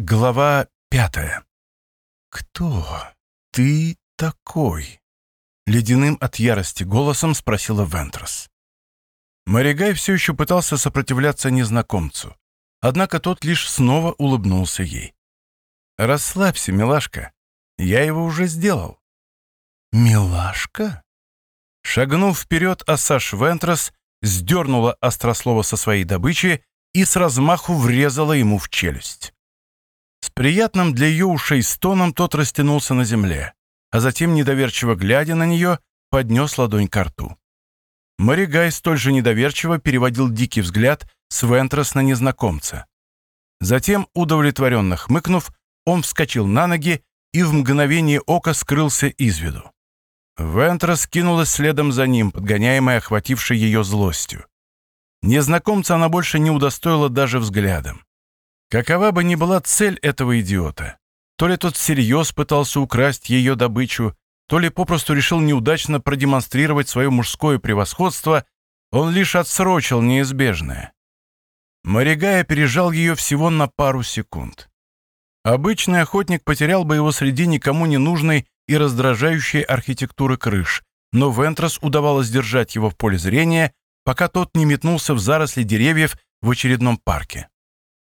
Глава пятая. «Кто ты такой?» Ледяным от ярости голосом спросила Вентрос. Маригай все еще пытался сопротивляться незнакомцу, однако тот лишь снова улыбнулся ей. «Расслабься, милашка, я его уже сделал». «Милашка?» Шагнув вперед, Асаш Вентрос сдернула острослова со своей добычи и с размаху врезала ему в челюсть. С приятным для ее ушей стоном тот растянулся на земле, а затем, недоверчиво глядя на нее, поднес ладонь к рту. Маригай столь же недоверчиво переводил дикий взгляд с Вентрос на незнакомца. Затем, удовлетворенно хмыкнув, он вскочил на ноги и в мгновение ока скрылся из виду. Вентрос кинулась следом за ним, подгоняемая охватившей ее злостью. Незнакомца она больше не удостоила даже взглядом. Какова бы ни была цель этого идиота, то ли тот всерьез пытался украсть ее добычу, то ли попросту решил неудачно продемонстрировать свое мужское превосходство, он лишь отсрочил неизбежное. Морягая опережал ее всего на пару секунд. Обычный охотник потерял бы его среди никому не нужной и раздражающей архитектуры крыш, но Вентрос удавалось держать его в поле зрения, пока тот не метнулся в заросли деревьев в очередном парке.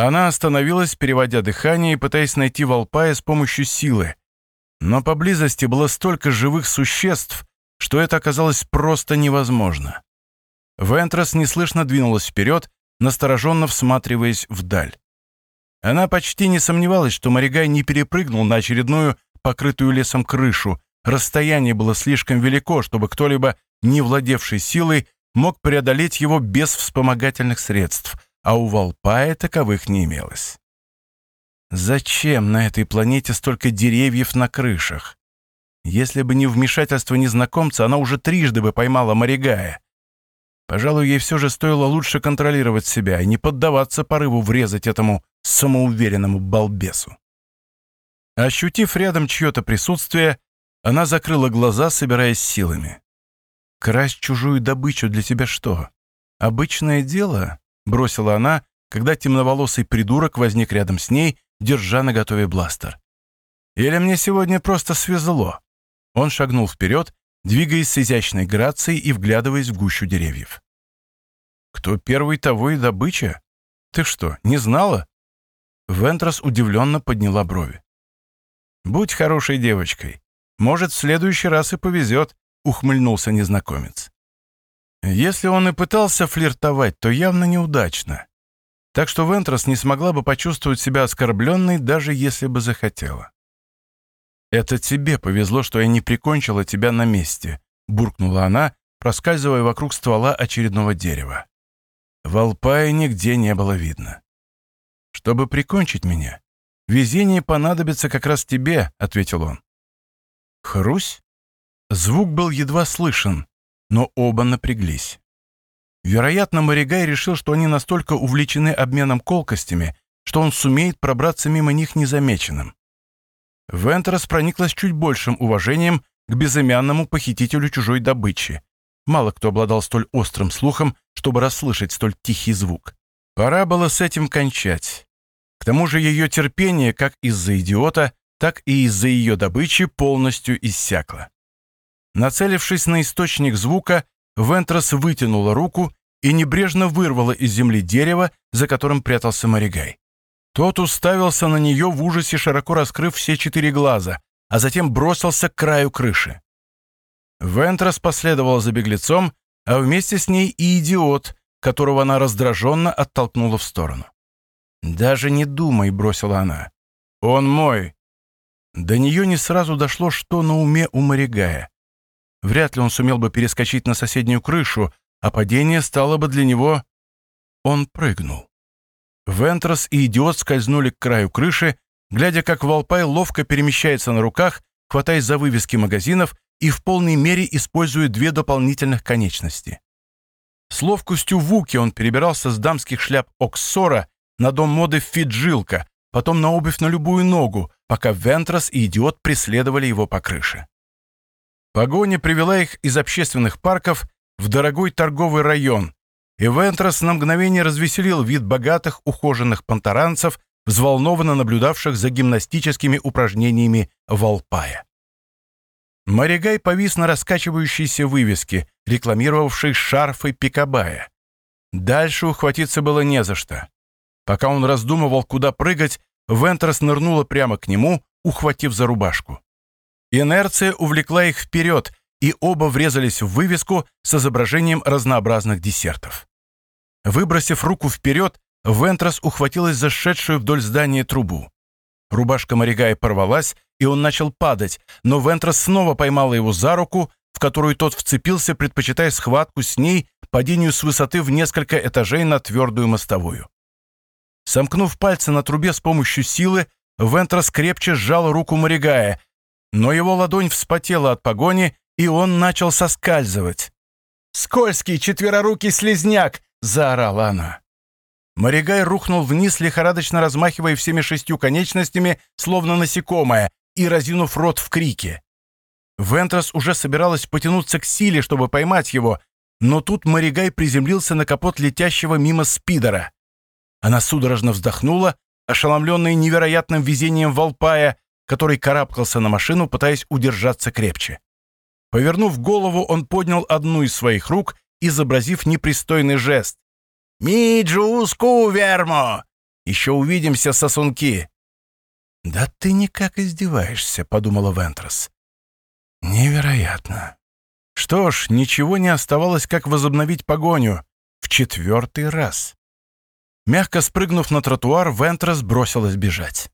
Она остановилась, переводя дыхание и пытаясь найти Волпая с помощью силы. Но поблизости было столько живых существ, что это оказалось просто невозможно. Вентрос неслышно двинулась вперед, настороженно всматриваясь вдаль. Она почти не сомневалась, что Моригай не перепрыгнул на очередную покрытую лесом крышу. Расстояние было слишком велико, чтобы кто-либо, не владевший силой, мог преодолеть его без вспомогательных средств — а у Волпая таковых не имелось. Зачем на этой планете столько деревьев на крышах? Если бы не вмешательство незнакомца, она уже трижды бы поймала Моригая. Пожалуй, ей все же стоило лучше контролировать себя и не поддаваться порыву врезать этому самоуверенному балбесу. Ощутив рядом чье-то присутствие, она закрыла глаза, собираясь силами. «Красть чужую добычу для тебя что? Обычное дело?» Бросила она, когда темноволосый придурок возник рядом с ней, держа на готове бластер. «Или мне сегодня просто свезло?» Он шагнул вперед, двигаясь с изящной грацией и вглядываясь в гущу деревьев. «Кто первый, того и добыча? Ты что, не знала?» Вентрос удивленно подняла брови. «Будь хорошей девочкой. Может, в следующий раз и повезет», — ухмыльнулся незнакомец. Если он и пытался флиртовать, то явно неудачно. Так что Вентрос не смогла бы почувствовать себя оскорбленной, даже если бы захотела. «Это тебе повезло, что я не прикончила тебя на месте», — буркнула она, проскальзывая вокруг ствола очередного дерева. Волпая нигде не было видно. «Чтобы прикончить меня, везение понадобится как раз тебе», — ответил он. «Хрусь?» Звук был едва слышен, но оба напряглись. Вероятно, Маригай решил, что они настолько увлечены обменом колкостями, что он сумеет пробраться мимо них незамеченным. Вентерс прониклась чуть большим уважением к безымянному похитителю чужой добычи. Мало кто обладал столь острым слухом, чтобы расслышать столь тихий звук. Пора было с этим кончать. К тому же ее терпение, как из-за идиота, так и из-за ее добычи, полностью иссякло. Нацелившись на источник звука, Вентрос вытянула руку и небрежно вырвала из земли дерево, за которым прятался Маригай. Тот уставился на нее в ужасе, широко раскрыв все четыре глаза, а затем бросился к краю крыши. Вентрос последовал за беглецом, а вместе с ней и идиот, которого она раздраженно оттолкнула в сторону. «Даже не думай», — бросила она. «Он мой». До нее не сразу дошло, что на уме у Маригая. Вряд ли он сумел бы перескочить на соседнюю крышу, а падение стало бы для него... Он прыгнул. Вентрос и идиот скользнули к краю крыши, глядя, как Валпай ловко перемещается на руках, хватаясь за вывески магазинов и в полной мере используя две дополнительных конечности. С ловкостью Вуки он перебирался с дамских шляп Оксора на дом моды Фиджилка, потом на обувь на любую ногу, пока Вентрос и идиот преследовали его по крыше. Погоня привела их из общественных парков в дорогой торговый район, и Вентрос на мгновение развеселил вид богатых ухоженных понтаранцев взволнованно наблюдавших за гимнастическими упражнениями Волпая. Маригай повис на раскачивающейся вывеске, рекламировавшей шарфы Пикабая. Дальше ухватиться было не за что. Пока он раздумывал, куда прыгать, Вентрос нырнула прямо к нему, ухватив за рубашку. Инерция увлекла их вперед, и оба врезались в вывеску с изображением разнообразных десертов. Выбросив руку вперед, Вентрос ухватилась за шедшую вдоль здания трубу. Рубашка Маригая порвалась, и он начал падать, но Вентрос снова поймала его за руку, в которую тот вцепился, предпочитая схватку с ней падению с высоты в несколько этажей на твердую мостовую. Сомкнув пальцы на трубе с помощью силы, Вентрос крепче сжал руку Маригая, но его ладонь вспотела от погони, и он начал соскальзывать. «Скользкий четверорукий слезняк!» — заорала она. Маригай рухнул вниз, лихорадочно размахивая всеми шестью конечностями, словно насекомое, и разинув рот в крике. Вентрос уже собиралась потянуться к силе, чтобы поймать его, но тут Маригай приземлился на капот летящего мимо спидера. Она судорожно вздохнула, ошеломленная невероятным везением Волпая, который карабкался на машину, пытаясь удержаться крепче. Повернув голову, он поднял одну из своих рук, изобразив непристойный жест. «Миджу вермо! Еще увидимся, сосунки!» «Да ты никак издеваешься», — подумала Вентрос. «Невероятно. Что ж, ничего не оставалось, как возобновить погоню. В четвертый раз». Мягко спрыгнув на тротуар, Вентрос бросилась бежать.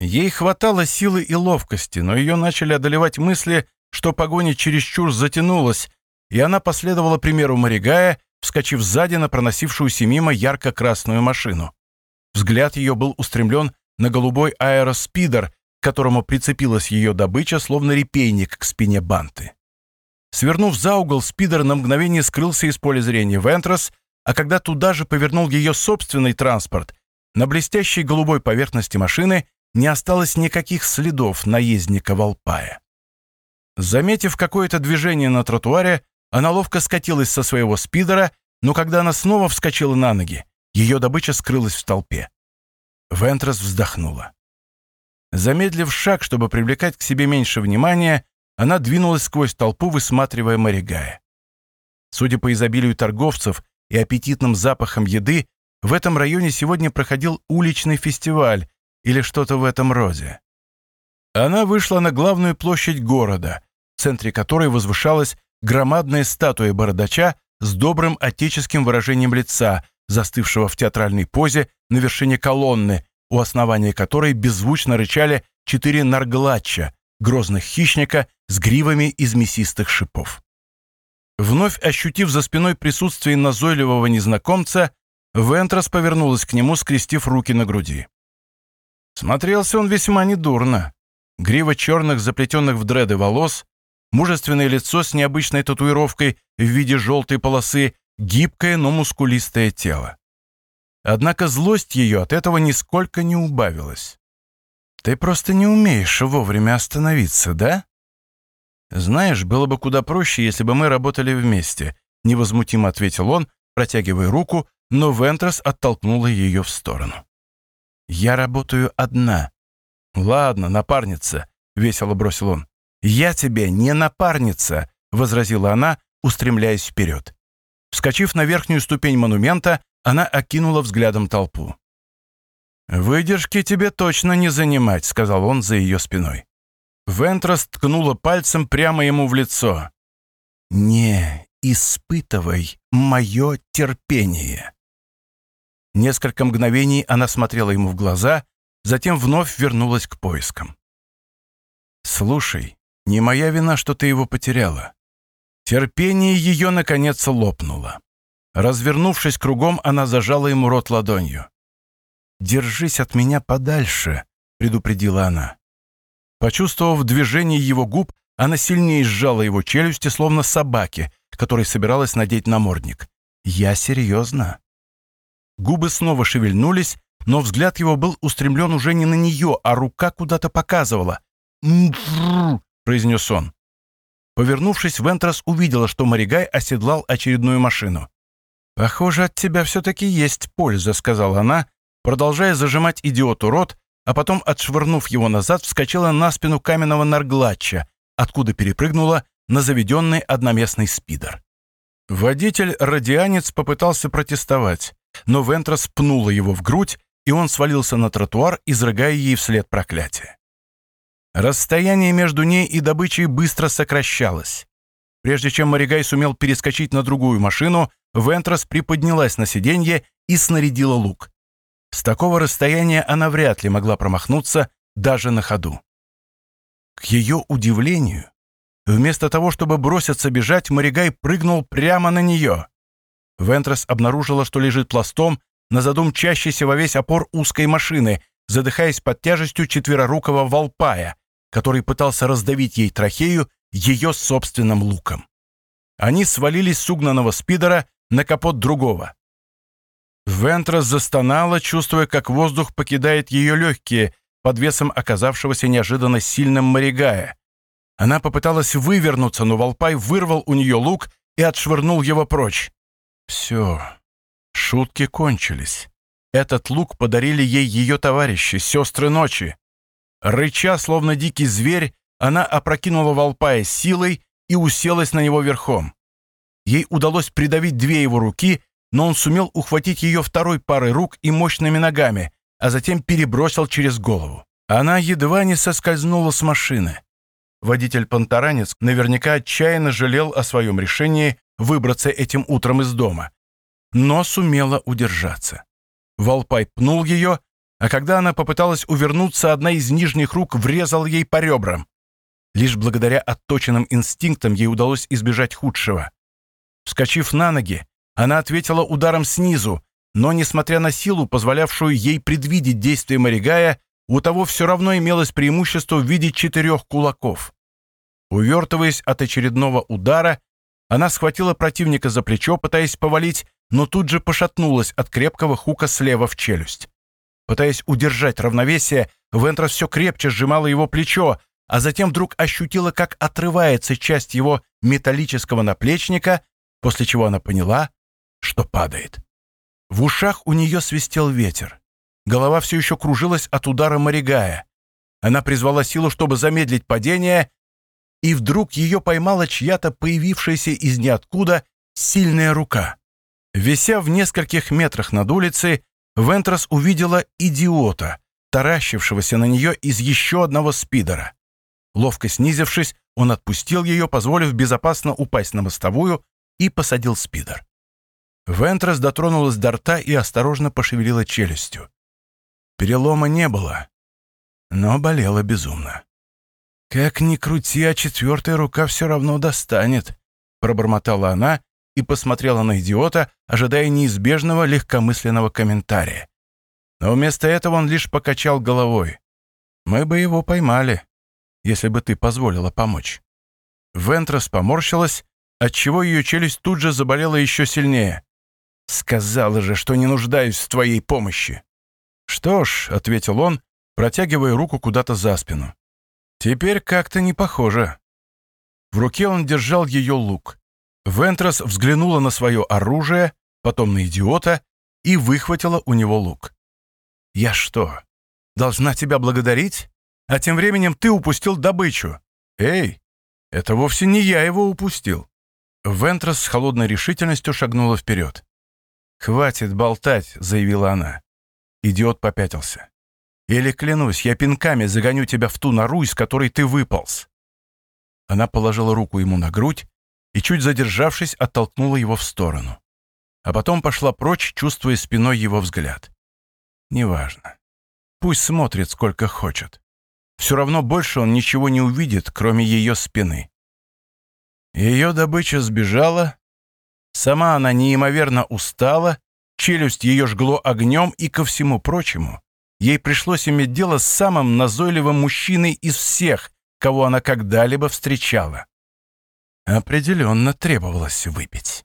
Ей хватало силы и ловкости, но ее начали одолевать мысли, что погоня чересчур затянулась, и она последовала примеру Маригая, вскочив сзади на проносившуюся мимо ярко-красную машину. Взгляд ее был устремлен на голубой аэроспидер, к которому прицепилась ее добыча, словно репейник к спине банты. Свернув за угол, спидер на мгновение скрылся из поля зрения Вентрос, а когда туда же повернул ее собственный транспорт, на блестящей голубой поверхности машины не осталось никаких следов наездника Волпая. Заметив какое-то движение на тротуаре, она ловко скатилась со своего спидера, но когда она снова вскочила на ноги, ее добыча скрылась в толпе. Вентрос вздохнула. Замедлив шаг, чтобы привлекать к себе меньше внимания, она двинулась сквозь толпу, высматривая Маригая. Судя по изобилию торговцев и аппетитным запахам еды, в этом районе сегодня проходил уличный фестиваль или что-то в этом роде. Она вышла на главную площадь города, в центре которой возвышалась громадная статуя бородача с добрым отеческим выражением лица, застывшего в театральной позе на вершине колонны, у основания которой беззвучно рычали четыре нарглатча, грозных хищника с гривами из мясистых шипов. Вновь ощутив за спиной присутствие назойливого незнакомца, Вентрос повернулась к нему, скрестив руки на груди. Смотрелся он весьма недурно. Грива черных, заплетенных в дреды волос, мужественное лицо с необычной татуировкой в виде желтой полосы, гибкое, но мускулистое тело. Однако злость ее от этого нисколько не убавилась. «Ты просто не умеешь вовремя остановиться, да?» «Знаешь, было бы куда проще, если бы мы работали вместе», — невозмутимо ответил он, протягивая руку, но Вентрос оттолкнула ее в сторону. «Я работаю одна». «Ладно, напарница», — весело бросил он. «Я тебе не напарница», — возразила она, устремляясь вперед. Вскочив на верхнюю ступень монумента, она окинула взглядом толпу. «Выдержки тебе точно не занимать», — сказал он за ее спиной. Вентрос ткнула пальцем прямо ему в лицо. «Не испытывай мое терпение». Несколько мгновений она смотрела ему в глаза, затем вновь вернулась к поискам. «Слушай, не моя вина, что ты его потеряла. Терпение ее, наконец, лопнуло. Развернувшись кругом, она зажала ему рот ладонью. «Держись от меня подальше», — предупредила она. Почувствовав движение его губ, она сильнее сжала его челюсти, словно собаки, которой собиралась надеть намордник. «Я серьезно». Губы снова шевельнулись, но взгляд его был устремлен уже не на нее, а рука куда-то показывала. Произнес он. Повернувшись, Вентрас увидела, что Маригай оседлал очередную машину. «Похоже, от тебя все-таки есть польза», — сказала она, продолжая зажимать идиоту рот, а потом, отшвырнув его назад, вскочила на спину каменного нарглача, откуда перепрыгнула на заведенный одноместный спидер. Водитель-радианец попытался протестовать, но Вентрос пнула его в грудь, и он свалился на тротуар, изрыгая ей вслед проклятие. Расстояние между ней и добычей быстро сокращалось. Прежде чем Маригай сумел перескочить на другую машину, Вентрос приподнялась на сиденье и снарядила лук. С такого расстояния она вряд ли могла промахнуться даже на ходу. К ее удивлению, вместо того, чтобы броситься бежать, Маригай прыгнул прямо на нее. Вентрес обнаружила, что лежит пластом на задумчащейся во весь опор узкой машины, задыхаясь под тяжестью четверорукого волпая, который пытался раздавить ей трахею ее собственным луком. Они свалились с угнанного спидера на капот другого. Вентрас застонала, чувствуя, как воздух покидает ее легкие под весом оказавшегося неожиданно сильным морягая. Она попыталась вывернуться, но Волпай вырвал у нее лук и отшвырнул его прочь. Все. Шутки кончились. Этот лук подарили ей ее товарищи, сестры ночи. Рыча, словно дикий зверь, она опрокинула Волпая силой и уселась на него верхом. Ей удалось придавить две его руки, но он сумел ухватить ее второй парой рук и мощными ногами, а затем перебросил через голову. Она едва не соскользнула с машины. Водитель-понтаранец наверняка отчаянно жалел о своем решении выбраться этим утром из дома, но сумела удержаться. Волпай пнул ее, а когда она попыталась увернуться, одна из нижних рук врезал ей по ребрам. Лишь благодаря отточенным инстинктам ей удалось избежать худшего. Вскочив на ноги, она ответила ударом снизу, но, несмотря на силу, позволявшую ей предвидеть действия Маригая, у того все равно имелось преимущество в виде четырех кулаков. Увертываясь от очередного удара, она схватила противника за плечо, пытаясь повалить, но тут же пошатнулась от крепкого хука слева в челюсть. Пытаясь удержать равновесие, Вентрас все крепче сжимала его плечо, а затем вдруг ощутила, как отрывается часть его металлического наплечника, после чего она поняла, что падает. В ушах у нее свистел ветер. Голова все еще кружилась от удара Маригая. Она призвала силу, чтобы замедлить падение, и вдруг ее поймала чья-то появившаяся из ниоткуда сильная рука. Вися в нескольких метрах над улицей, Вентрос увидела идиота, таращившегося на нее из еще одного спидера. Ловко снизившись, он отпустил ее, позволив безопасно упасть на мостовую и посадил спидер. Вентрас дотронулась до рта и осторожно пошевелила челюстью. Перелома не было, но болела безумно. «Как ни крути, а четвертая рука все равно достанет», — пробормотала она и посмотрела на идиота, ожидая неизбежного легкомысленного комментария. Но вместо этого он лишь покачал головой. «Мы бы его поймали, если бы ты позволила помочь». Вентрас поморщилась, отчего ее челюсть тут же заболела еще сильнее. «Сказала же, что не нуждаюсь в твоей помощи». «Что ж», — ответил он, протягивая руку куда-то за спину. «Теперь как-то не похоже». В руке он держал ее лук. Вентрос взглянула на свое оружие, потом на идиота и выхватила у него лук. «Я что, должна тебя благодарить? А тем временем ты упустил добычу. Эй, это вовсе не я его упустил». Вентрос с холодной решительностью шагнула вперед. «Хватит болтать», — заявила она. Идиот попятился. «Или, клянусь, я пинками загоню тебя в ту нору, из которой ты выполз». Она положила руку ему на грудь и, чуть задержавшись, оттолкнула его в сторону. А потом пошла прочь, чувствуя спиной его взгляд. «Неважно. Пусть смотрит, сколько хочет. Все равно больше он ничего не увидит, кроме ее спины». Ее добыча сбежала, Сама она неимоверно устала, челюсть ее жгло огнем, и ко всему прочему, ей пришлось иметь дело с самым назойливым мужчиной из всех, кого она когда-либо встречала. Определенно требовалось выпить.